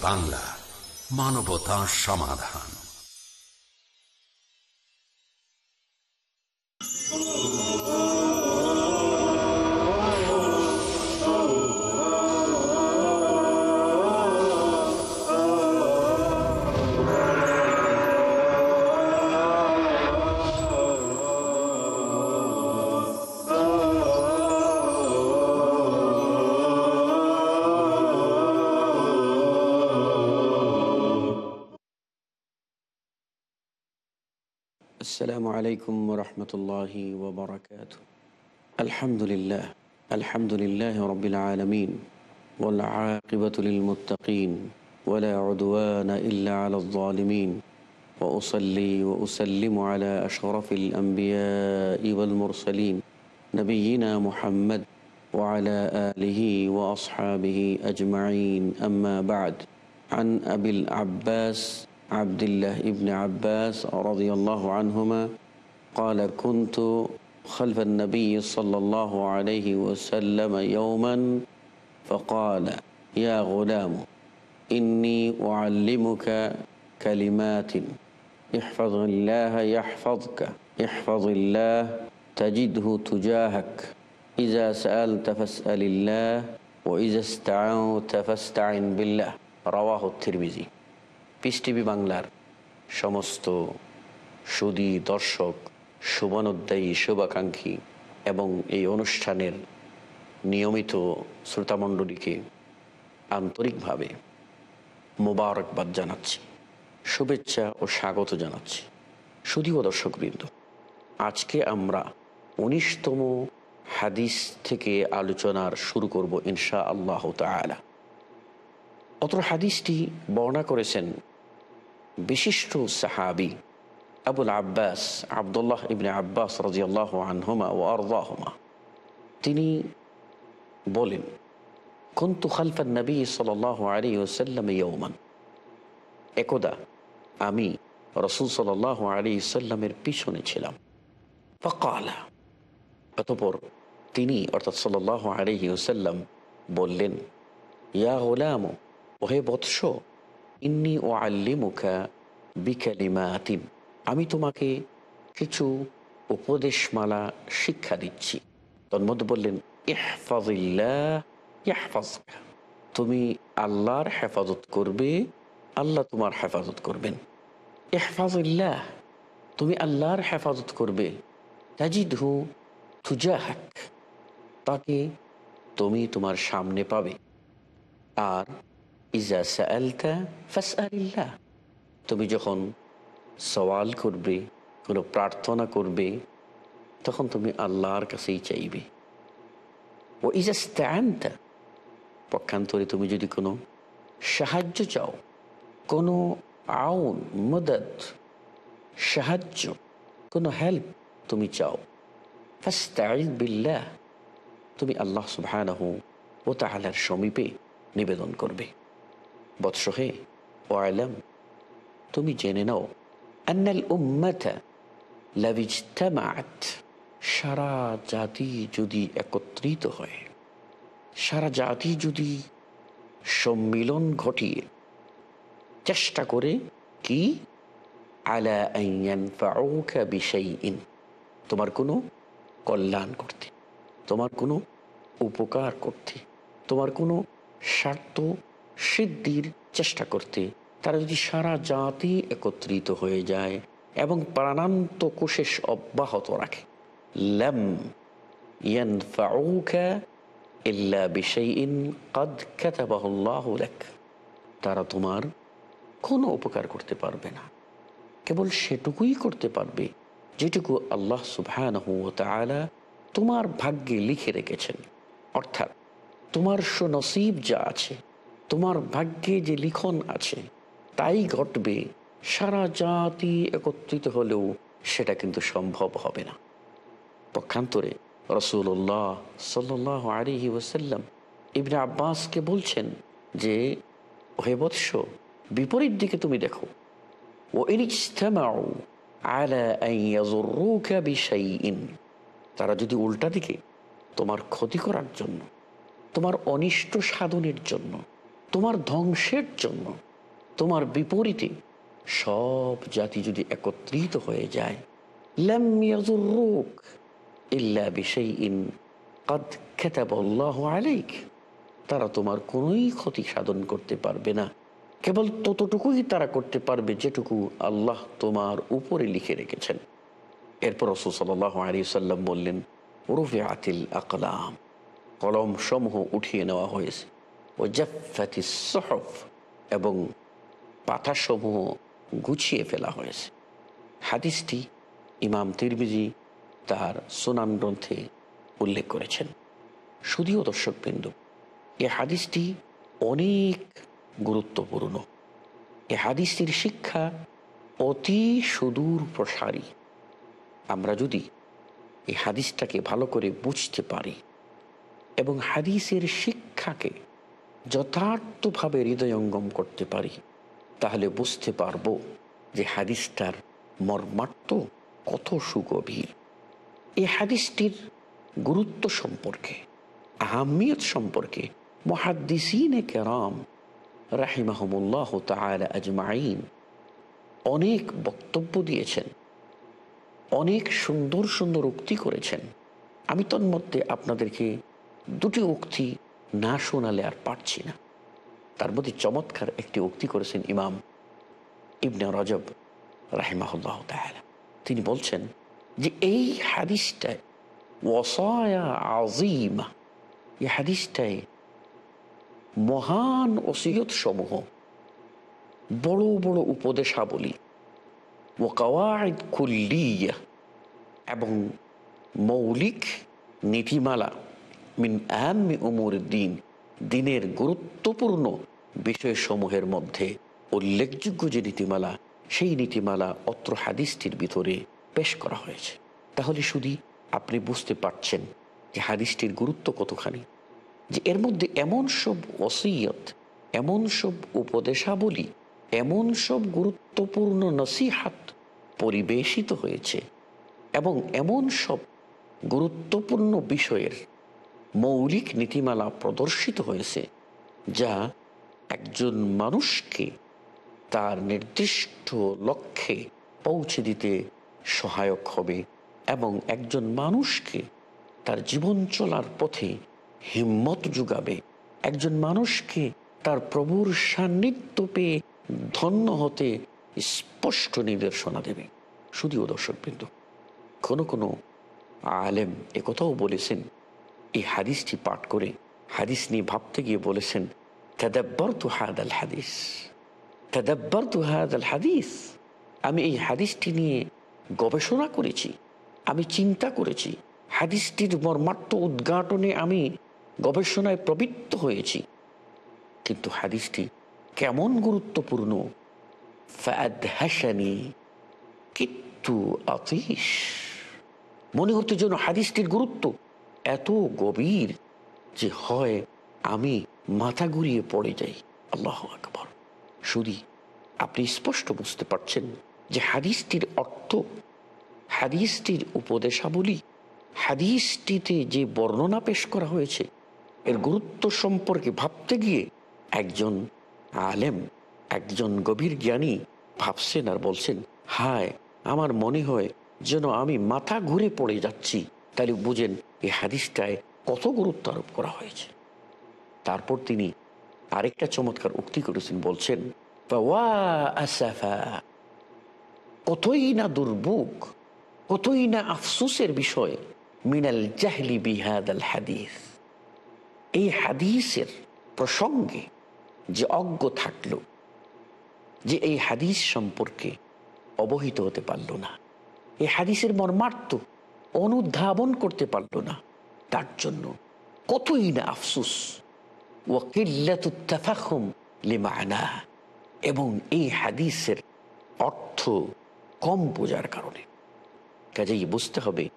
বাংলা মানবতা সমাধান। عليكم ورحمة الله وبركاته. الحمد لله. الحمد لله رب العالمين. والعاقبة للمتقين. ولا عدوان إلا على الظالمين. وأصلي وأسلم على أشرف الأنبياء والمرسلين. نبينا محمد وعلى آله وأصحابه أجمعين. أما بعد. عن أبي العباس عبد الله ابن عباس رضي الله عنهما قال كنت خلف النبي صلى الله عليه وسلم يوما فقال يا غلام إني أعلمك كلمات احفظ الله يحفظك احفظ الله تجده تجاهك إذا سألت فاسأل الله وإذا استعنت فاستعن بالله رواه الترمذي piece TV বাংলার সমস্ত সুদী দর্শক শুভানুদ্দায়ী শুভাকাঙ্ক্ষী এবং এই অনুষ্ঠানের নিয়মিত শ্রোতামণ্ডলীকে আন্তরিকভাবে মোবারকবাদ জানাচ্ছি, শুভেচ্ছা ও স্বাগত জানাচ্ছি। সুদীয় দর্শকবৃন্দ, আজকে আমরা উনিশতম হাদিস থেকে আলোচনার শুরু করব ইনশা আল্লাহ তালা অত হাদিসটি বর্ণনা করেছেন বিশিষ্ট সাহাবি আবুল আব্বাস, আবদুল্লাহ ইবনে আব্বাস রাজিয়াল্লাহ আনহুমা ও আরদাহমা। তিনি বলেন, কন্তু খালফা নবী সাল আলী ওসাল্লাম ইয়ৌমান একদা আমি রসুল সাল আলী সাল্লামের পিছনে ছিলাম। ফকালা, অতপর তিনি অর্থাৎ সাল আলী ওসাল্লাম বললেন, ইয়া গোলাম, ওহে বৎস, ইন্নি ও আল্লিমুখা বিকালিমাতিন। আমি তোমাকে কিছু উপদেশমালা শিক্ষা দিচ্ছি। তন্মধ্যে বললেন তুমি আল্লাহর হেফাজত করবে, আল্লাহ তোমার হেফাজত করবেন। ইহফাজিল্লাহ তুমি আল্লাহর হেফাজত করবে। তাজিদহু তুজাহাক। তাকে তুমি তোমার সামনে পাবে। আর, ইজা সালতা ফাসআলিল্লাহ। তুমি যখন সওয়াল করবে, কোনো প্রার্থনা করবে, তখন তুমি আল্লাহর কাছেই চাইবে। ও ইজা স্ট্যান্ড পক্ষান্তরে তুমি যদি কোনো সাহায্য চাও, কোনো আউন মদত সাহায্য, কোনো হেল্প তুমি চাও ফাস্তাইজ বিল্লাহ, তুমি আল্লাহ সুবহানাহ ও তাহলার সমীপে নিবেদন করবে। বৎস হে ও আলম, তুমি জেনে নাও সারা জাতি যদি একত্রিত হয় সারা জাতি যদি সম্মিলন ঘটিয়ে চেষ্টা করে কি আলা তোমার কোনো কল্যাণ করতে, তোমার কোনো উপকার করতে, তোমার কোনো স্বার্থ সিদ্ধির চেষ্টা করতে তারা যদি সারা জাতি একত্রিত হয়ে যায় এবং প্রাণান্ত কোশেষ অব্যাহত রাখে, লম তারা তোমার কোনো উপকার করতে পারবে না, কেবল সেটুকুই করতে পারবে যেটুকু আল্লাহ তাআলা তোমার ভাগ্যে লিখে রেখেছেন। অর্থাৎ তোমার সুনসিব যা আছে, তোমার ভাগ্যে যে লিখন আছে তাই ঘটবে। সারা জাতি একত্রিত হলেও সেটা কিন্তু সম্ভব হবে না। পক্ষান্তরে রসুল্লাহ সাল্লাহ আলিহি ওসাল্লাম ইবনে আব্বাসকে বলছেন যে, হে বৎস, বিপরীত দিকে তুমি দেখো। ও তারা যদি উল্টা দিকে, তোমার ক্ষতি করার জন্য, তোমার অনিষ্ট সাধনের জন্য, তোমার ধ্বংসের জন্য তোমার বিপরীতে সব জাতি যদি একত্রিত হয়ে যায় রোগ তারা তোমার কোনোই ক্ষতি সাধন করতে পারবে না। কেবল ততটুকুই তারা করতে পারবে যেটুকু আল্লাহ তোমার উপরে লিখে রেখেছেন। এরপর রসুসাল্লাহ সাল্লাম বললেন রুফে আতিল আকলাম। কলম সমূহ উঠিয়ে নেওয়া হয়েছে। ও জাফাতি সহফ এবং পাতাসমূহ গুছিয়ে ফেলা হয়েছে। হাদিসটি ইমাম তিরমিজি তার সোনান গ্রন্থে উল্লেখ করেছেন। শুধুও দর্শকবৃন্দ, এ হাদিসটি অনেক গুরুত্বপূর্ণ। এ হাদিসটির শিক্ষা অতি সুদূর প্রসারী। আমরা যদি এই হাদিসটাকে ভালো করে বুঝতে পারি এবং হাদিসের শিক্ষাকে যথার্থভাবে হৃদয়ঙ্গম করতে পারি তাহলে বুঝতে পারব যে হাদিসটার মর্মার্থ কত সুগভীর। এই হাদিসটির গুরুত্ব সম্পর্কে, আহমিয়ত সম্পর্কে মহাদ্দিসিনে কেরাম রাহিমাহমুল্লাহ তালা আজমাইন অনেক বক্তব্য দিয়েছেন, অনেক সুন্দর সুন্দর উক্তি করেছেন। আমি তন্মধ্যে আপনাদেরকে দুটি উক্তি না শোনালে আর পারছি না। তার মধ্যে চমৎকার একটি উক্তি করেছেন ইমাম ইবনে রজব, রাহিমাহুল্লাহ তাহলে তিনি বলছেন যে এই হাদিসটায় ওসায়া আজিমা এই হাদিসটায় মহান ওসিয়ত সমূহ বড় বড় উপদেশাবলী ও কাওয়ায়দ কুল্লিয়া এবং মৌলিক নীতিমালা মিন আহমি উমুর দিন দিনের গুরুত্বপূর্ণ বিষয়সমূহের মধ্যে উল্লেখযোগ্য যে নীতিমালা, সেই নীতিমালা অত্র হাদিসটির ভিতরে পেশ করা হয়েছে। তাহলে শুধু আপনি বুঝতে পারছেন যে হাদিসটির গুরুত্ব কতখানি, যে এর মধ্যে এমন সব ওসিয়ত, এমন সব উপদেশাবলী, এমন সব গুরুত্বপূর্ণ নসিহাত পরিবেশিত হয়েছে এবং এমন সব গুরুত্বপূর্ণ বিষয়ের মৌলিক নীতিমালা প্রদর্শিত হয়েছে, যা একজন মানুষকে তার নির্দিষ্ট লক্ষ্যে পৌঁছে দিতে সহায়ক হবে এবং একজন মানুষকে তার জীবন চলার পথে হিম্মত যোগাবে। একজন মানুষকে তার প্রভুর সান্নিধ্য পেয়ে ধন্য হতে স্পষ্ট নির্দেশনা দেবে। শুধুও দর্শকবৃন্দ, কোনো কোনো আলেম একথাও বলেছেন এই হাদিসটি পাঠ করে হাদিস নিয়ে ভাবতে গিয়ে বলেছেন তাদাব্বর তু হাদ আল হাদিস তাদাব্বর তু হাদ আল হাদিস। আমি এই হাদিসটি নিয়ে গবেষণা করেছি, আমি চিন্তা করেছি। হাদিসটির মর্মার্থ উদ্ঘাটনে আমি গবেষণায় প্রবৃত্ত হয়েছি। কিন্তু হাদিসটি কেমন গুরুত্বপূর্ণ? ফাদহাসানি কিন্তু আতিস মনে হতে যেন হাদিসটির গুরুত্ব এত গভীর যে হয় আমি মাথা ঘুরিয়ে পড়ে যাই। আল্লাহ আকবর। শুধু আপনি স্পষ্ট বুঝতে পারছেন যে হাদিসটির অর্থ, হাদিসটির উপদেশাবলী, হাদিসটিতে যে বর্ণনা পেশ করা হয়েছে, এর গুরুত্ব সম্পর্কে ভাবতে গিয়ে একজন আলেম, একজন গভীর জ্ঞানী ভাবছেন আর বলছেন, হায়, আমার মনে হয় যেন আমি মাথা ঘুরে পড়ে যাচ্ছি। তাহলে বুঝেন, এই হাদিসটায় কত গুরুত্ব আরোপ করা হয়েছে। তারপর তিনি আরেকটা চমৎকার উক্তি করেছেন, বলছেন কতই না দুর্ভোগ, কতই না আফসোসের বিষয়, মিনাল জাহলি বিহাদ আল হাদিস। এই হাদিসের প্রসঙ্গে যে অজ্ঞ থাকল, যে এই হাদিস সম্পর্কে অবহিত হতে পারল না। এই হাদিসের মর্মার্থ অনুধাবন করতে পারল না। তার জন্য কতই না আফসুস। ওয়াকিল্লাতুত্তাফাখুম লিমানা। এবং এই হাদিসের অর্থ কম বোঝার কারণে। কাজেই বুঝতে হবে,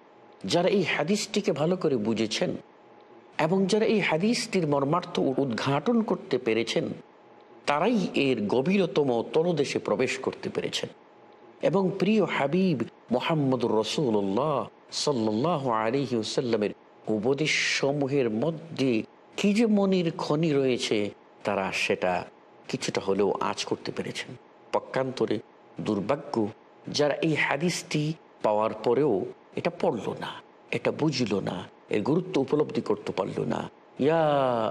যারা এই হাদিসটিকে ভালো করে বুঝেছেন এবং যারা এই হাদিসটির মর্মার্থ উদ্ঘাটন করতে পেরেছেন, তারাই এর গভীরতম তলদেশে প্রবেশ করতে পেরেছেন। এবং প্রিয় হাবিব মোহাম্মদুর রসুল্লাহ সাল্লাহ আলিহাসাল্লামের উপদেশ সমূহের মধ্যে কি যে মনির খনি রয়েছে, তারা সেটা কিছুটা হলেও আঁচ করতে পেরেছেন। পক্ষান্তরে দুর্ভাগ্য, যারা এই হাদিসটি পাওয়ার পরেও এটা পড়ল না, এটা বুঝলো না, এর গুরুত্ব উপলব্ধি করতে পারল না। ইয়া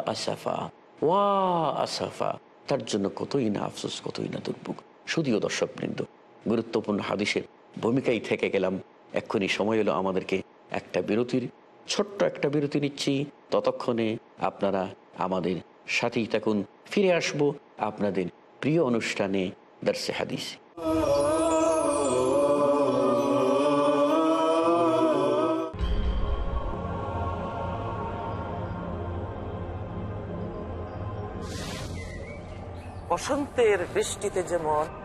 আসাফা, ওয়া আসাফা, তার জন্য কতই না আফসোস, কতই না দুর্ভোগ। শুধুও দর্শকবৃন্দ গুরুত্বপূর্ণ হাদিসের ভূমিকায় থেকে গেলাম। এক্ষুনি সময় হলো আমাদেরকে একটা বিরতির, ছোট্ট একটা বিরতি নিচ্ছি। ততক্ষণে আপনারা আমাদের সাথেই থাকুন। ফিরে আসব আপনাদের প্রিয় অনুষ্ঠানে দর্শে হাদিস। বসন্তের বৃষ্টিতে যেমন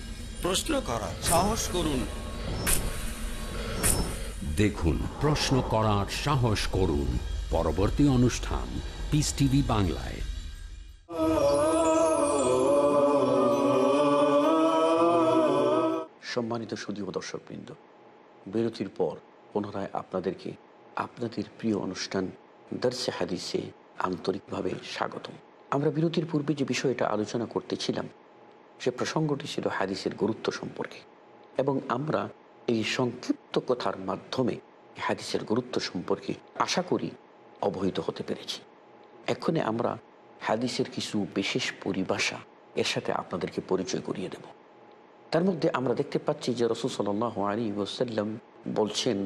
প্রশ্ন করার সাহস করুন। দেখুন প্রশ্ন করার সাহস করুন। পরবর্তী অনুষ্ঠান পিস টিভি বাংলায়। সম্মানিত সুদীয় দর্শকবৃন্দ বিরতির পর পুনরায় আপনাদেরকে আপনাদের প্রিয় অনুষ্ঠান দর্শে হাদিসে আন্তরিকভাবে স্বাগতম। আমরা বিরতির পূর্বে যে বিষয়টা আলোচনা করতেছিলাম সে প্রসঙ্গটি ছিল হাদিসের গুরুত্ব সম্পর্কে। এবং আমরা এই সংক্ষিপ্ত কথার মাধ্যমে হাদিসের গুরুত্ব সম্পর্কে আশা করি অবহিত হতে পেরেছি। এক্ষণে আমরা হাদিসের কিছু বিশেষ পরিভাষা এর সাথে আপনাদেরকে পরিচয় করিয়ে দেব। তার মধ্যে আমরা দেখতে পাচ্ছি যে রসুল সাল্লাহ আলী ওসাল্লাম বলছেন,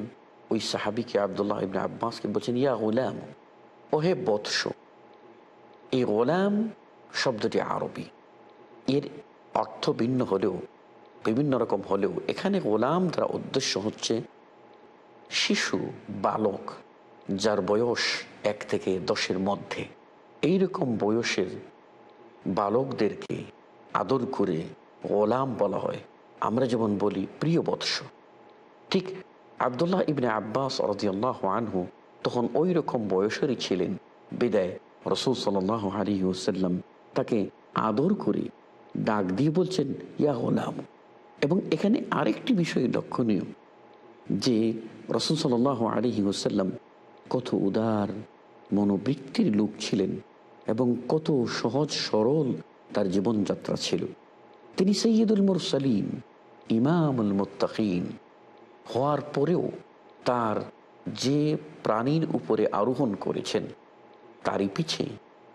ওই সাহাবিকে আবদুল্লাহ ইবনে আব্বাসকে বলছেন, ইয়া গোলাম, ওহে বৎস, এই গোলাম শব্দটি আরবি। এর অর্থ ভিন্ন হলেও, বিভিন্ন রকম হলেও, এখানে গোলাম দ্বারা উদ্দেশ্য হচ্ছে শিশু, বালক, যার বয়স এক থেকে দশের মধ্যে। এই রকম বয়সের বালকদেরকে আদর করে গোলাম বলা হয়। আমরা যেমন বলি প্রিয় বৎস। ঠিক আবদুল্লাহ ইবনে আব্বাস রদিয়াল্লাহ আনহু তখন ওই রকম বয়সেরই ছিলেন। বিদায়, রসুল সাল আলী ওসাল্লাম তাকে আদর করে ডাক দিয়ে বলছেন, ইয়া গোলাম। এবং এখানে আরেকটি বিষয় লক্ষণীয়, যে রসুল সাল আলহি ওসাল্লাম কত উদার, মনোবৃত্তির লোক ছিলেন এবং কত সহজ সরল তার জীবনযাত্রা ছিল। তিনি সৈয়দুল মুরসালিম ইমামুল মুত্তাকিন হওয়ার পরেও তার যে প্রাণীর উপরে আরোহণ করেছেন, তারই পিছে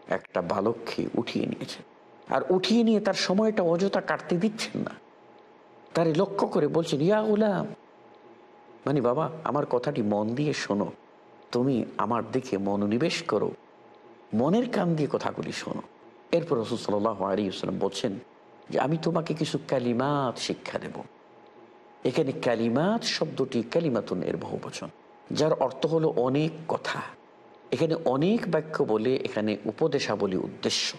একটা বালককে উঠিয়ে নিয়েছেন। আর উঠিয়ে নিয়ে তার সময়টা অযথা কাটতে দিচ্ছেন না। তারে লক্ষ্য করে বলছেন, ইয়া গুলাম। মানে বাবা, আমার কথাটি মন দিয়ে শোনো। তুমি আমার দিকে মনোনিবেশ করো। মনের কান দিয়ে কথাগুলি শোনো। এরপর রসুল বলছেন যে, আমি তোমাকে কিছু কালিমাত শিক্ষা দেব। এখানে কালিমাত শব্দটি কালিমাতুন এর বহু বচন যার অর্থ হলো অনেক কথা। এখানে অনেক বাক্য বলে এখানে উপদেশাবলী উদ্দেশ্য।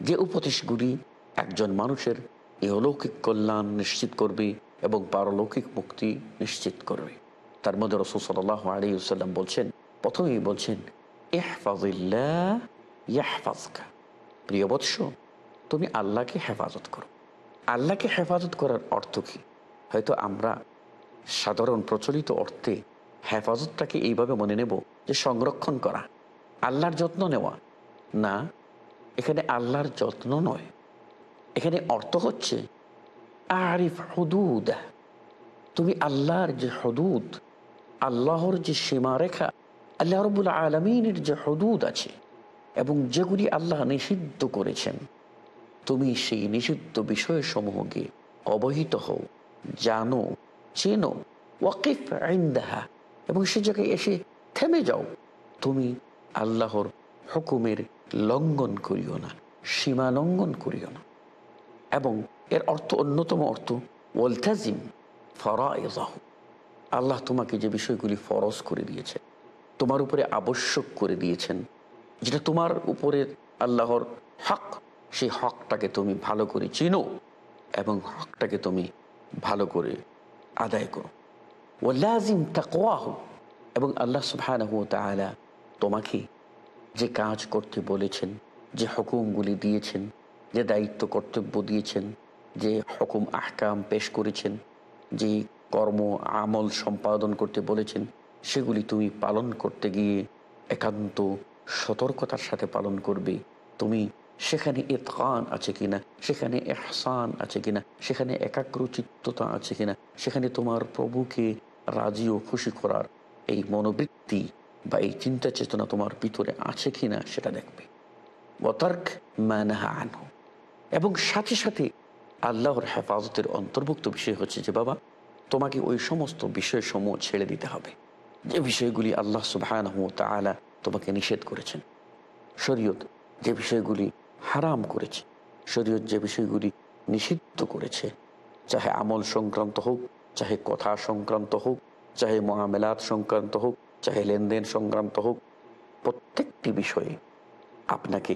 যে উপদেশগুলি একজন মানুষের ইহলৌকিক কল্যাণ নিশ্চিত করবে এবং পারলৌকিক মুক্তি নিশ্চিত করবে। তার মধ্যে রসুল সাল্লাহ আলিয়াল্লাম বলছেন, প্রথমেই বলছেন ইয়াহফাজকা প্রিয় বৎস, তুমি আল্লাহকে হেফাজত করো। আল্লাহকে হেফাজত করার অর্থ কি? হয়তো আমরা সাধারণ প্রচলিত অর্থে হেফাজতটাকে এইভাবে মনে নেব যে সংরক্ষণ করা, আল্লাহর যত্ন নেওয়া। না এখানে আল্লাহর যত্ন নয়। এখানে অর্থ হচ্ছে, আরিফ হদুদ। তুমি আল্লাহর যে হদুদ, আল্লাহর যে সীমারেখা, আল্লাহ রবুল আলমিনের যে হদুদ আছে এবং যেগুলি আল্লাহ নিষিদ্ধ করেছেন, তুমি সেই নিষিদ্ধ বিষয়সমূহকে অবহিত হও, জানো, চেনো, ওয়াকিফ আইন্দাহা এবং সে জায়গায় এসে থেমে যাও। তুমি আল্লাহর হুকুমের লঙ্ঘন করিও না, সীমা লঙ্ঘন করিও না। এবং এর অর্থ অন্যতম অর্থ, ওয়ালতাজিম ফরাইজাহ আল্লাহ তোমাকে যে বিষয়গুলি ফরজ করে দিয়েছে, তোমার উপরে আবশ্যক করে দিয়েছেন, যেটা তোমার উপরে আল্লাহর হক, সেই হকটাকে তুমি ভালো করে চিনো এবং হকটাকে তুমি ভালো করে আদায় করো। ও লাজিম তাকওয়াহ। এবং আল্লাহ তাআলা তোমাকে যে কাজ করতে বলেছেন, যে হুকুমগুলি দিয়েছেন, যে দায়িত্ব কর্তব্য দিয়েছেন, যে হকুম আহকাম পেশ করেছেন, যে কর্ম আমল সম্পাদন করতে বলেছেন, সেগুলি তুমি পালন করতে গিয়ে একান্ত সতর্কতার সাথে পালন করবে। তুমি সেখানে এতকান আছে কিনা, সেখানে এহসান আছে কিনা, সেখানে একাগ্রচিত্ততা আছে কিনা, সেখানে তোমার প্রভুকে রাজি ও খুশি করার এই মনোবৃত্তি বা এই চিন্তা চেতনা তোমার ভিতরে আছে কি না সেটা দেখবে। অতর্ক মানাহা আনহু। এবং সাথে সাথে আল্লাহর হেফাজতের অন্তর্ভুক্ত বিষয় হচ্ছে যে, বাবা, তোমাকে ওই সমস্ত বিষয়সমূহ ছেড়ে দিতে হবে। যে বিষয়গুলি আল্লাহ সুবাহ তালা তোমাকে নিষেধ করেছেন। শরীয়ত যে বিষয়গুলি হারাম করেছে, শরীয়ত যে বিষয়গুলি নিষিদ্ধ করেছে, চাহে আমল সংক্রান্ত হোক, চাহে কথা সংক্রান্ত হোক, চাহে মহামেলাত সংক্রান্ত হোক চাহে লেনদেন সংক্রান্ত হোক, প্রত্যেকটি বিষয়ে আপনাকে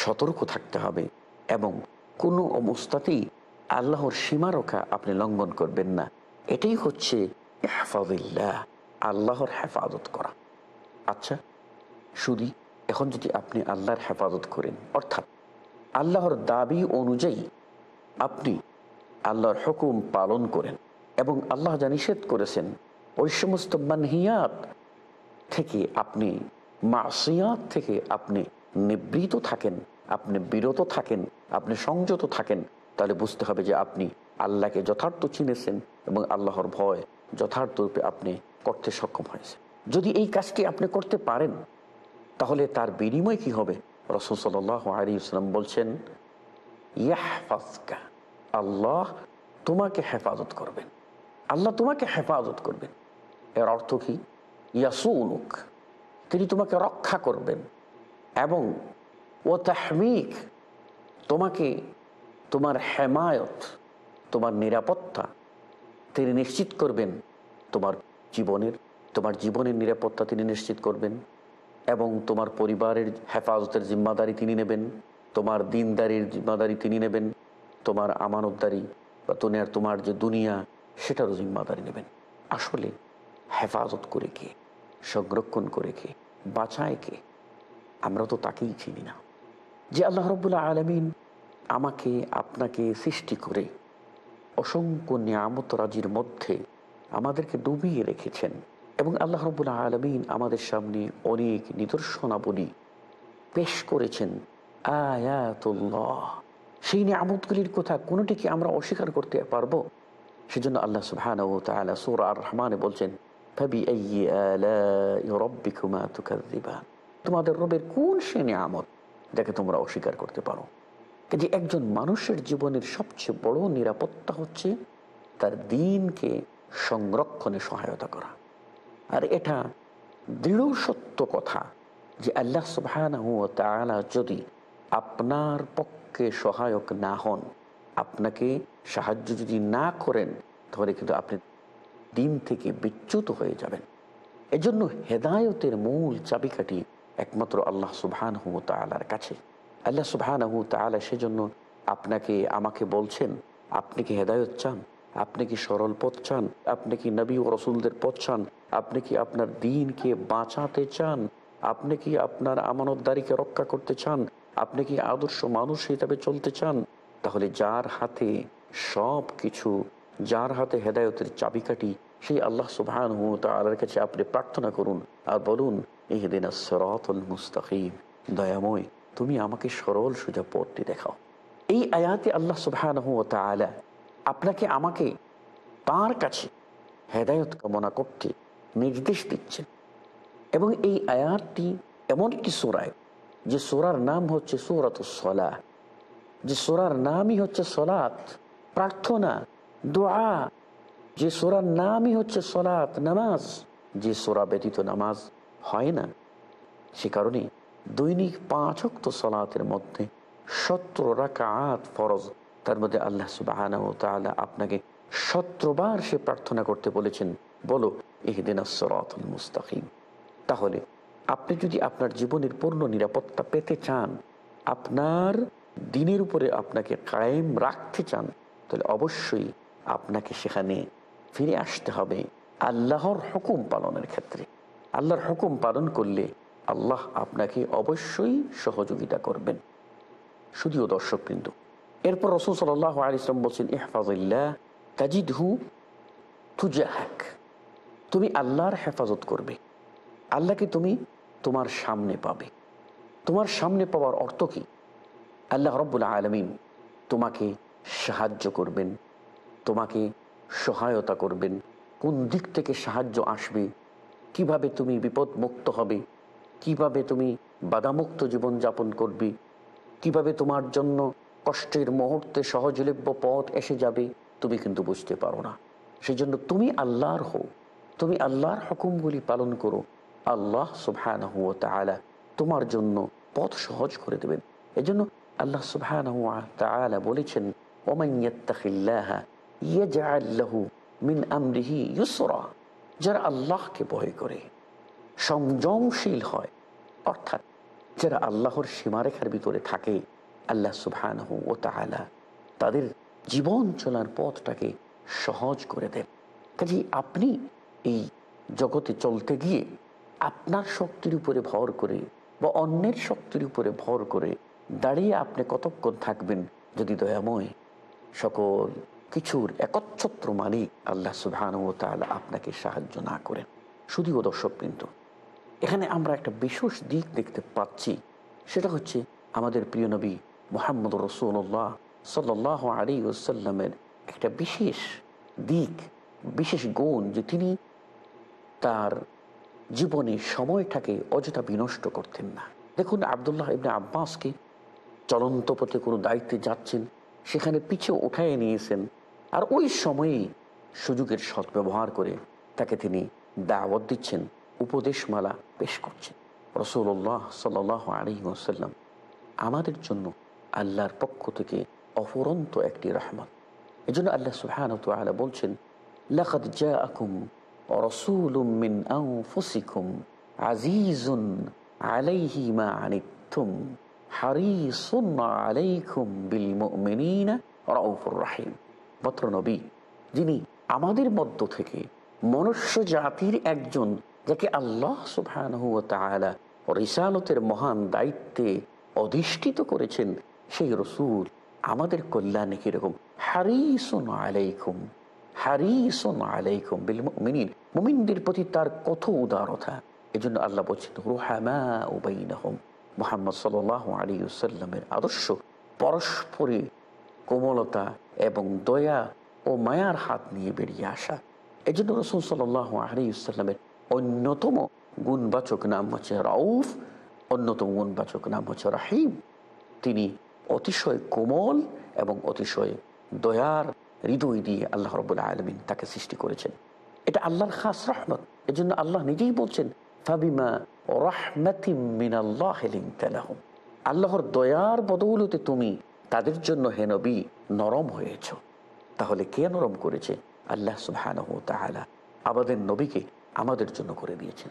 সতর্ক থাকতে হবে এবং কোনো অবস্থাতেই আল্লাহর সীমারেখা আপনি লঙ্ঘন করবেন না। এটাই হচ্ছে হেফাজুল্লাহ আল্লাহর হেফাজত করা। আচ্ছা শুধু এখন যদি আপনি আল্লাহর হেফাজত করেন, অর্থাৎ আল্লাহর দাবি অনুযায়ী আপনি আল্লাহর হুকুম পালন করেন এবং আল্লাহ যা নিষেধ করেছেন, ওই সমস্ত মানহিয়াত থেকে আপনি মাসিয়াত থেকে আপনি নিবৃত থাকেন, আপনি বিরত থাকেন, আপনি সংযত থাকেন, তাহলে বুঝতে হবে যে আপনি আল্লাহকে যথার্থ চিনেছেন এবং আল্লাহর ভয় যথার্থ রূপে আপনি করতে সক্ষম হয়েছেন। যদি এই কাজটি আপনি করতে পারেন, তাহলে তার বিনিময় কি হবে? রসুল সাল আলী ইসলাম বলছেন, ইয়াহফাজকা, আল্লাহ তোমাকে হেফাজত করবেন। আল্লাহ তোমাকে হেফাজত করবেন। এর অর্থ কি? ইয়াসুনুক তিনি তোমাকে রক্ষা করবেন এবং ও তাহমিক তোমাকে তোমার হেমায়ত, তোমার নিরাপত্তা তিনি নিশ্চিত করবেন। তোমার জীবনের তোমার জীবনের নিরাপত্তা তিনি নিশ্চিত করবেন এবং তোমার পরিবারের হেফাজতের জিম্মাদারি তিনি নেবেন। তোমার দিনদারির জিম্মাদারি তিনি নেবেন। তোমার আমানতদারি বা তোমার তোমার যে দুনিয়া, সেটারও জিম্মাদারি নেবেন। আসলে হেফাজত করে কে? সংরক্ষণ করে কে? বাঁচায় কে? আমরা তো তাকেই চিনি না। যে আল্লাহ রব্বুল্লাহ আলমিন আমাকে, আপনাকে সৃষ্টি করে অসংখ্য নিয়ামত রাজির মধ্যে আমাদেরকে ডুবিয়ে রেখেছেন এবং আল্লাহ রবুল্লা আলমিন আমাদের সামনে অনেক নিদর্শনাবলী পেশ করেছেন। আয়াতুল্লাহ। সেই নিয়ামতগুলির কথা কোনোটিকে আমরা অস্বীকার করতে পারব? সেজন্য আল্লাহ সুবহান ও তাআলা সুর আর রহমানে বলছেন তোমাদের রবের কোন সে নিয়ামত যাকে তোমরা অস্বীকার করতে পারো? যে একজন মানুষের জীবনের সবচেয়ে বড় নিরাপত্তা হচ্ছে তার দিনকে সংরক্ষণে সহায়তা করা। আর এটা দৃঢ় সত্য কথা যে আল্লাহ তাআলা যদি আপনার পক্ষে সহায়ক না হন, আপনাকে সাহায্য যদি না করেন, তাহলে কিন্তু আপনি দিন থেকে বিচ্যুত হয়ে যাবেন। এজন্য হেদায়তের মূল চাবিকাঠি একমাত্র আল্লাহ সুবহানাহু ওয়া তাআলার কাছে। আল্লাহ সুবহানাহু ওয়া তাআলা সেজন্য আপনাকে, আমাকে বলছেন, আপনি কি হেদায়ত চান? আপনি কি সরল পথ চান? আপনি কি নবী ও রসুলদের পথ চান? আপনি কি আপনার দিনকে বাঁচাতে চান? আপনি কি আপনার আমানতদারিকে রক্ষা করতে চান? আপনি কি আদর্শ মানুষ হিসাবে চলতে চান? তাহলে যার হাতে সব কিছু যার হাতে হেদায়তের চাবিকাঠি, সেই আল্লাহ সুবহান তালার কাছে আপনি প্রার্থনা করুন আর বলুন এই দিন সরাতুল মুস্তাকিম। দয়াময়, তুমি আমাকে সরল সোজা পথটি দেখাও। এই আয়াতে আল্লাহ সুবহান তালা আপনাকে আমাকে তার কাছে হেদায়ত কামনা করতে নির্দেশ দিচ্ছেন। এবং এই আয়াতটি এমন একটি সোরায় যে সোরার নাম হচ্ছে সোরাত সলা যে সোরার নামই হচ্ছে সলাৎ প্রার্থনা দোয়া। যে সোরার নামই হচ্ছে সলাৎ, নামাজ। যে সোরা ব্যতীত নামাজ হয় না, সে কারণে দৈনিক পাঁচ অক্ত সলাতের মধ্যে সতেরো রাকাত ফরজ। তার মধ্যে আল্লাহ সুবাহ আপনাকে সত্রবার সে প্রার্থনা করতে বলেছেন, বলো এহদিন সরাতুল মুস্তাকিম। তাহলে আপনি যদি আপনার জীবনের পূর্ণ নিরাপত্তা পেতে চান, আপনার দিনের উপরে আপনাকে কায়েম রাখতে চান, তাহলে অবশ্যই আপনাকে সেখানে ফিরে আসতে হবে আল্লাহর হুকুম পালনের ক্ষেত্রে। আল্লাহর হুকুম পালন করলে আল্লাহ আপনাকে অবশ্যই সহযোগিতা করবেন। শুধুও দর্শক কিন্তু এরপর রসুল সাল আলিয়াম বলছেন ইহফাজুল্লাহ তাজিদ হু তুজাহাক। তুমি আল্লাহর হেফাজত করবে। আল্লাহকে তুমি তোমার সামনে পাবে। তোমার সামনে পাওয়ার অর্থ কি? আল্লাহ রব্বুল আলমিন তোমাকে সাহায্য করবেন তোমাকে সহায়তা করবেন। কোন দিক থেকে সাহায্য আসবে? কীভাবে তুমি বিপদ মুক্ত হবে? কীভাবে তুমি বাধামুক্ত জীবনযাপন করবে? কীভাবে তোমার জন্য কষ্টের মুহূর্তে সহজলভ্য পথ এসে যাবে, তুমি কিন্তু বুঝতে পারো না। সেই জন্য তুমি আল্লাহর হও। তুমি আল্লাহর হুকুমগুলি পালন করো। আল্লাহ সুবহান তোমার জন্য পথ সহজ করে দেবেন। এজন্য আল্লাহ সুবহান বলেছেন মিন আমরিহি ইউসরা, যারা আল্লাহকে ভয় করে, সংযমশীল হয়। অর্থাৎ যারা আল্লাহর সীমারেখার ভিতরে থাকে, আল্লাহ সুবহান ও তালা তাদের জীবন চলার পথটাকে সহজ করে দেন। কাজে আপনি এই জগতে চলতে গিয়ে আপনার শক্তির উপরে ভর করে বা অন্যের শক্তির উপরে ভর করে দাঁড়িয়ে আপনি কতক্ষণ থাকবেন যদি দয়াময় সকল কিছুর একচ্ছত্র মালিক আল্লাহ সুবহান তালা আপনাকে সাহায্য না করেন। শুধুও দর্শক কিন্তু এখানে আমরা একটা বিশেষ দিক দেখতে পাচ্ছি। সেটা হচ্ছে আমাদের প্রিয় নবী মোহাম্মদ রসুল্লাহ সাল্লাহ আলী ওসাল্লামের একটা বিশেষ দিক, বিশেষ গুণ যে তিনি তার জীবনে সময়টাকে অযথা বিনষ্ট করতেন না। দেখুন, আবদুল্লাহ ইবনে আব্বাসকে চলন্ত পথে কোনো দায়িত্বে যাচ্ছেন, সেখানে পিছিয়ে উঠায় নিয়েছেন আর ওই সময়েই সুযোগের সদ্ব্যবহার করে তাকে তিনি দাওয়াত দিচ্ছেন, উপদেশমালা পেশ করছেন। রসুল্লাহ সাল আলী ওসাল্লাম আমাদের জন্য আল্লাহর পক্ষ থেকে অফুরন্ত একটি রহমত। এই জন্য আল্লাহ সুহান বলছেন, লাকাদ রাসূলুম মিন আজিজুন আলাইকুম রাহিম। পত্র নবী, যিনি আমাদের মধ্য থেকে মনুষ্য জাতির একজন, যাকে আল্লাহ সুবহানাহু রিসালতের মহান দায়িত্বে অধিষ্ঠিত করেছেন, সেই রসুল আমাদের কল্যাণে কীরকম? হারিসুন আলাইকুম হারিসুন আলাইকুম বিল মুমিনদের প্রতি তার কত উদারতা। এজন্য আল্লাহ বলছেন রুহামা উবাইনাহুম মোহাম্মদ সাল আলী সাল্লামের আদর্শ পরস্পরে কোমলতা এবং দয়া ও মায়ার হাত নিয়ে বেরিয়ে আসা। এই জন্য রসুল সাল আলী সাল্লামের অন্যতম গুণবাচক নাম হচ্ছে রাউফ, অন্যতম গুণবাচক নাম হচ্ছে রাহিম। তিনি অতিশয় কোমল এবং অতিশয় দয়ার হৃদয় দিয়ে আল্লাহ রবুল্লা আলমিন তাকে সৃষ্টি করেছেন। এটা আল্লাহর খাস রহমত। এজন্য আল্লাহ নিজেই বলছেন আল্লাহর দয়ার বদৌলতে তুমি তাদের জন্য হে নবী নরম হয়েছ, তাহলে কে নরম করেছে? আল্লাহ সুবহান তাহলা আমাদের নবীকে আমাদের জন্য করে দিয়েছেন।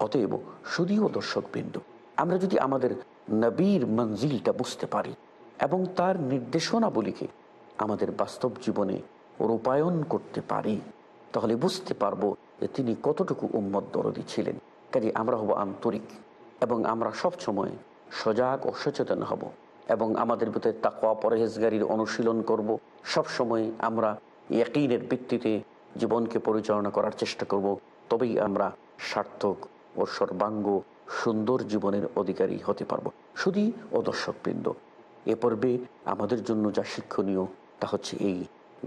অতএব শুধুও দর্শক বিন্দু আমরা যদি আমাদের নবীর মঞ্জিলটা বুঝতে পারি এবং তার নির্দেশনাবলীকে আমাদের বাস্তব জীবনে রূপায়ণ করতে পারি, তাহলে বুঝতে পারব যে তিনি কতটুকু উম্মত দরদি ছিলেন। কাজে আমরা হব আন্তরিক এবং আমরা সব সময় সজাগ ও সচেতন হব। এবং আমাদের ভিতরে তাকওয়া পরহেজগারির অনুশীলন করব। সব সময় আমরা একইনের ভিত্তিতে জীবনকে পরিচালনা করার চেষ্টা করব। তবেই আমরা সার্থক ও সর্বাঙ্গ সুন্দর জীবনের অধিকারী হতে পারব। শুধুই ও দর্শকবৃন্দ, এ পর্বে আমাদের জন্য যা শিক্ষণীয় তা হচ্ছে এই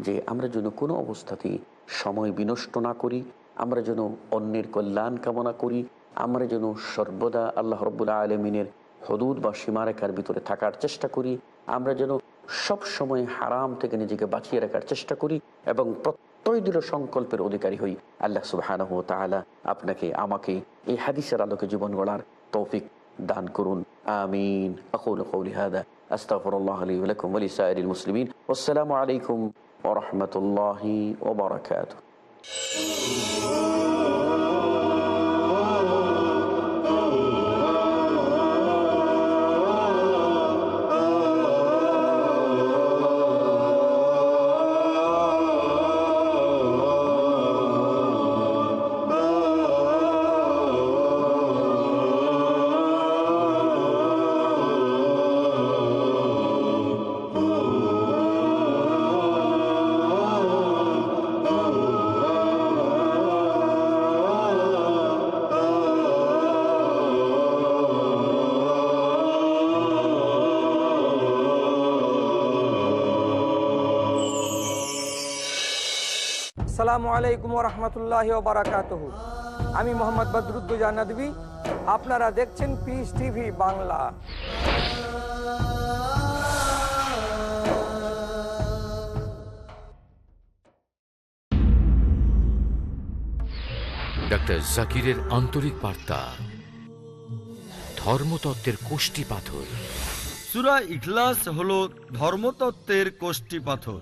যে আমরা যেন কোনো অবস্থাতেই সময় বিনষ্ট না করি, আমরা যেন অন্যের কল্যাণ কামনা করি, আমরা যেন সর্বদা আল্লাহ রব্বুল্লা আলমিনের হদুদ বা সীমারেখার ভিতরে থাকার চেষ্টা করি। আমরা যেন সব সময় হারাম থেকে নিজেকে বাঁচিয়ে রাখার চেষ্টা করি এবং প্রত্যয় দৃঢ় সংকল্পের অধিকারী হই। আল্লাহ সুবাহান তালা আপনাকে, আমাকে এই হাদিসের আলোকে জীবন গড়ার তৌফিক দান করুন। আমিন। লাকুম মুসলিমিন। আসসালামু আলাইকুম ওয়া রাহমাতুল্লাহি আসসালামু আলাইকুম রহমতুল্লাহ বারাকাত আমি মোহাম্মদ বদরুদ্দুজা নদী আপনারা দেখছেন পিস টিভি বাংলা। ডক্টর জাকিরের আন্তরিক বার্তা। ধর্মতত্ত্বের কোষ্টি পাথর। সুরা ইখলাস হলো ধর্মতত্ত্বের কোষ্টি পাথর।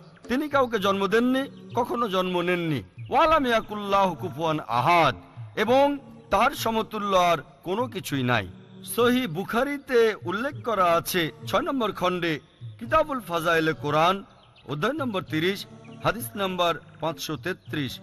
তিনি কাউকে জন্ম দেননি, কখনো জন্ম নেননি। ওয়ালামিয়াকুল্লাহ আহাদ, এবং তার সমতুল্য আর কোনো কিছুই নাই। সহি বুখারিতে উল্লেখ করা আছে, ছয় নম্বর খণ্ডে কিতাবুল ফাজাইলে কোরআন, অধ্যায় নম্বর তিরিশ, হাদিস নম্বর পাঁচশো তেত্রিশ।